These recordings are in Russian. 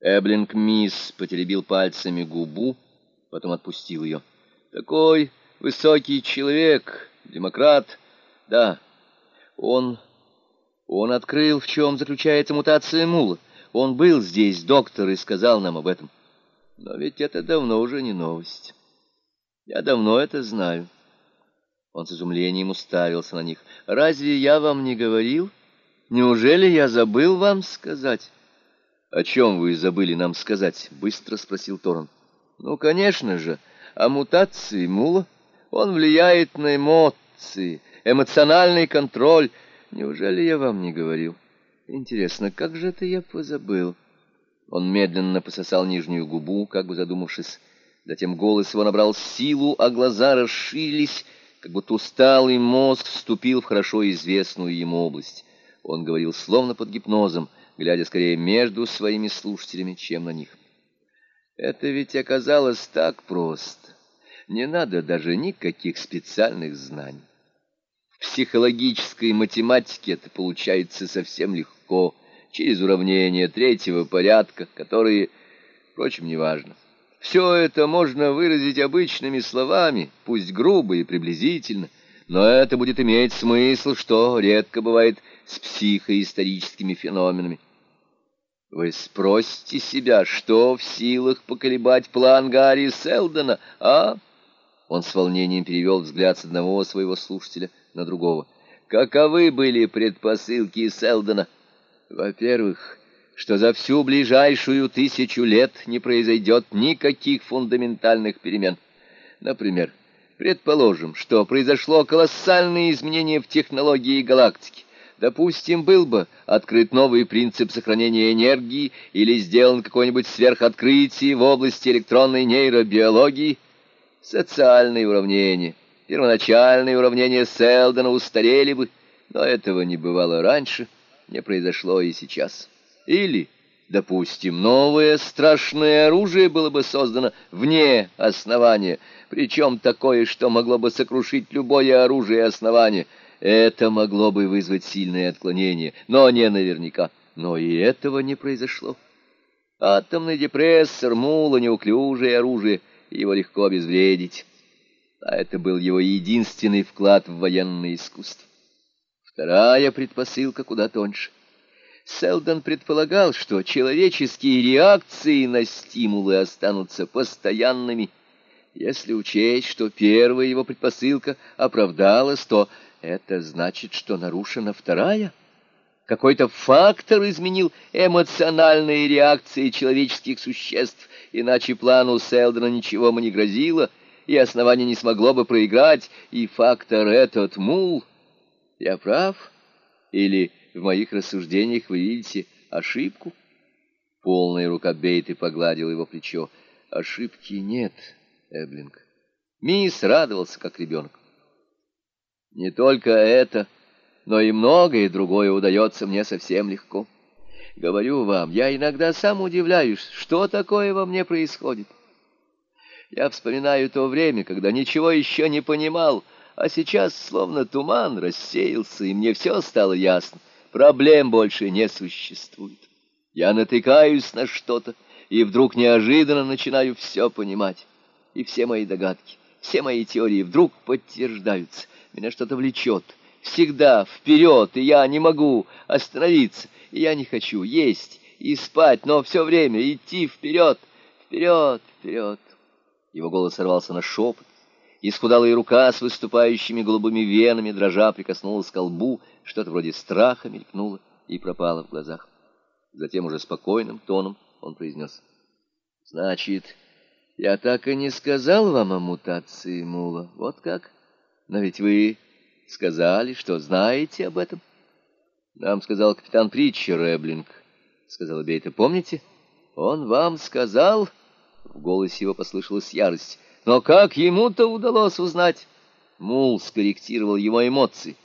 Эблинг Мисс потеребил пальцами губу, потом отпустил ее. Такой высокий человек, демократ, да, он... Он открыл, в чем заключается мутация мула. Он был здесь, доктор, и сказал нам об этом. Но ведь это давно уже не новость. Я давно это знаю. Он с изумлением уставился на них. «Разве я вам не говорил? Неужели я забыл вам сказать?» «О чем вы забыли нам сказать?» — быстро спросил Торн. «Ну, конечно же, о мутации мула. Он влияет на эмоции, эмоциональный контроль. Неужели я вам не говорил? Интересно, как же это я позабыл?» Он медленно пососал нижнюю губу, как бы задумавшись. Затем голос его набрал силу, а глаза расширились, как будто усталый мозг вступил в хорошо известную ему область. Он говорил словно под гипнозом, глядя скорее между своими слушателями, чем на них. Это ведь оказалось так просто. Не надо даже никаких специальных знаний. В психологической математике это получается совсем легко, через уравнения третьего порядка, которые, впрочем, неважно. Все это можно выразить обычными словами, пусть грубо и приблизительно, но это будет иметь смысл, что редко бывает с психоисторическими феноменами. Вы спросите себя, что в силах поколебать план Гарри Селдона, а? Он с волнением перевел взгляд с одного своего слушателя на другого. Каковы были предпосылки Селдона? Во-первых, что за всю ближайшую тысячу лет не произойдет никаких фундаментальных перемен. Например, предположим, что произошло колоссальное изменение в технологии галактики. Допустим, был бы открыт новый принцип сохранения энергии или сделан какое-нибудь сверхоткрытие в области электронной нейробиологии, социальные уравнения, первоначальные уравнения Селдона устарели бы, но этого не бывало раньше, не произошло и сейчас. Или, допустим, новое страшное оружие было бы создано вне основания, причем такое, что могло бы сокрушить любое оружие основания. Это могло бы вызвать сильное отклонение, но не наверняка. Но и этого не произошло. Атомный депрессор, мула, неуклюжее оружие, его легко обезвредить. А это был его единственный вклад в военное искусство. Вторая предпосылка куда тоньше. Селдон предполагал, что человеческие реакции на стимулы останутся постоянными. Если учесть, что первая его предпосылка оправдалась, то это значит, что нарушена вторая. Какой-то фактор изменил эмоциональные реакции человеческих существ, иначе плану Селдона ничего бы не грозило, и основание не смогло бы проиграть, и фактор этот мул. Я прав? Или... В моих рассуждениях вы видите ошибку? Полная рука Бейты погладила его плечо. Ошибки нет, Эблинг. Мисс радовался, как ребенок. Не только это, но и многое другое удается мне совсем легко. Говорю вам, я иногда сам удивляюсь, что такое во мне происходит. Я вспоминаю то время, когда ничего еще не понимал, а сейчас словно туман рассеялся, и мне все стало ясно проблем больше не существует. Я натыкаюсь на что-то, и вдруг неожиданно начинаю все понимать. И все мои догадки, все мои теории вдруг подтверждаются. Меня что-то влечет. Всегда вперед, и я не могу остановиться. И я не хочу есть и спать, но все время идти вперед, вперед, вперед. Его голос сорвался на шепот. Исхудалая рука с выступающими голубыми венами, дрожа, прикоснулась к колбу, что-то вроде страха мелькнуло и пропало в глазах. Затем уже спокойным тоном он произнес. «Значит, я так и не сказал вам о мутации мула. Вот как? Но ведь вы сказали, что знаете об этом». «Нам сказал капитан Притчер, Эблинг», — сказала Бейта. «Помните? Он вам сказал...» В голосе его послышалась ярость. Но как ему-то удалось узнать? Мул скорректировал его эмоции.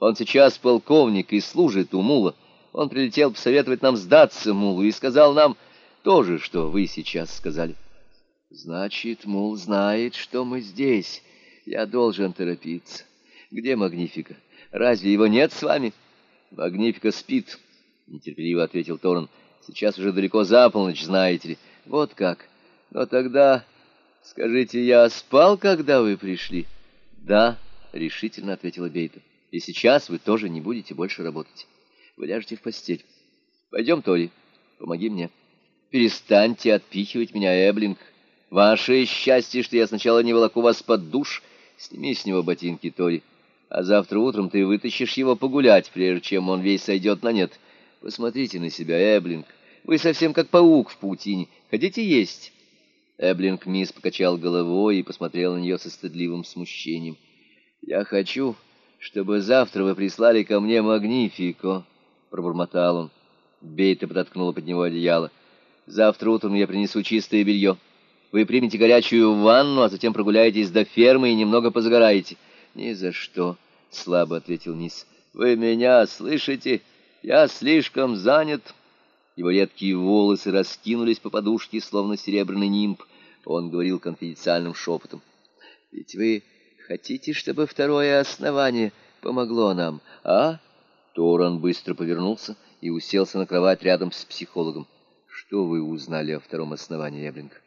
Он сейчас полковник и служит у Мула. Он прилетел посоветовать нам сдаться Мулу и сказал нам то же, что вы сейчас сказали. Значит, Мул знает, что мы здесь. Я должен торопиться. Где Магнифика? Разве его нет с вами? Магнифика спит, нетерпеливо ответил Торн. Сейчас уже далеко за полночь, знаете ли. Вот как. Но тогда, скажите, я спал, когда вы пришли? Да, решительно ответила Бейта. И сейчас вы тоже не будете больше работать. Вы ляжете в постель. Пойдем, Толи, помоги мне. Перестаньте отпихивать меня, Эблинг. Ваше счастье, что я сначала не волоку вас под душ. Сними с него ботинки, Тори. А завтра утром ты вытащишь его погулять, прежде чем он весь сойдет на нет. Посмотрите на себя, Эблинг. Вы совсем как паук в паутине. Хотите есть?» Эблинг мисс покачал головой и посмотрел на нее со стыдливым смущением. «Я хочу, чтобы завтра вы прислали ко мне Магнифико», — пробормотал он. Бейта подоткнула под него одеяло. «Завтра утром я принесу чистое белье. Вы примете горячую ванну, а затем прогуляетесь до фермы и немного позагораете». «Ни за что», — слабо ответил Низ. «Вы меня слышите? Я слишком занят». Его редкие волосы раскинулись по подушке, словно серебряный нимб. Он говорил конфиденциальным шепотом. «Ведь вы хотите, чтобы второе основание помогло нам, а?» Торан быстро повернулся и уселся на кровать рядом с психологом. «Что вы узнали о втором основании, Эблинг?»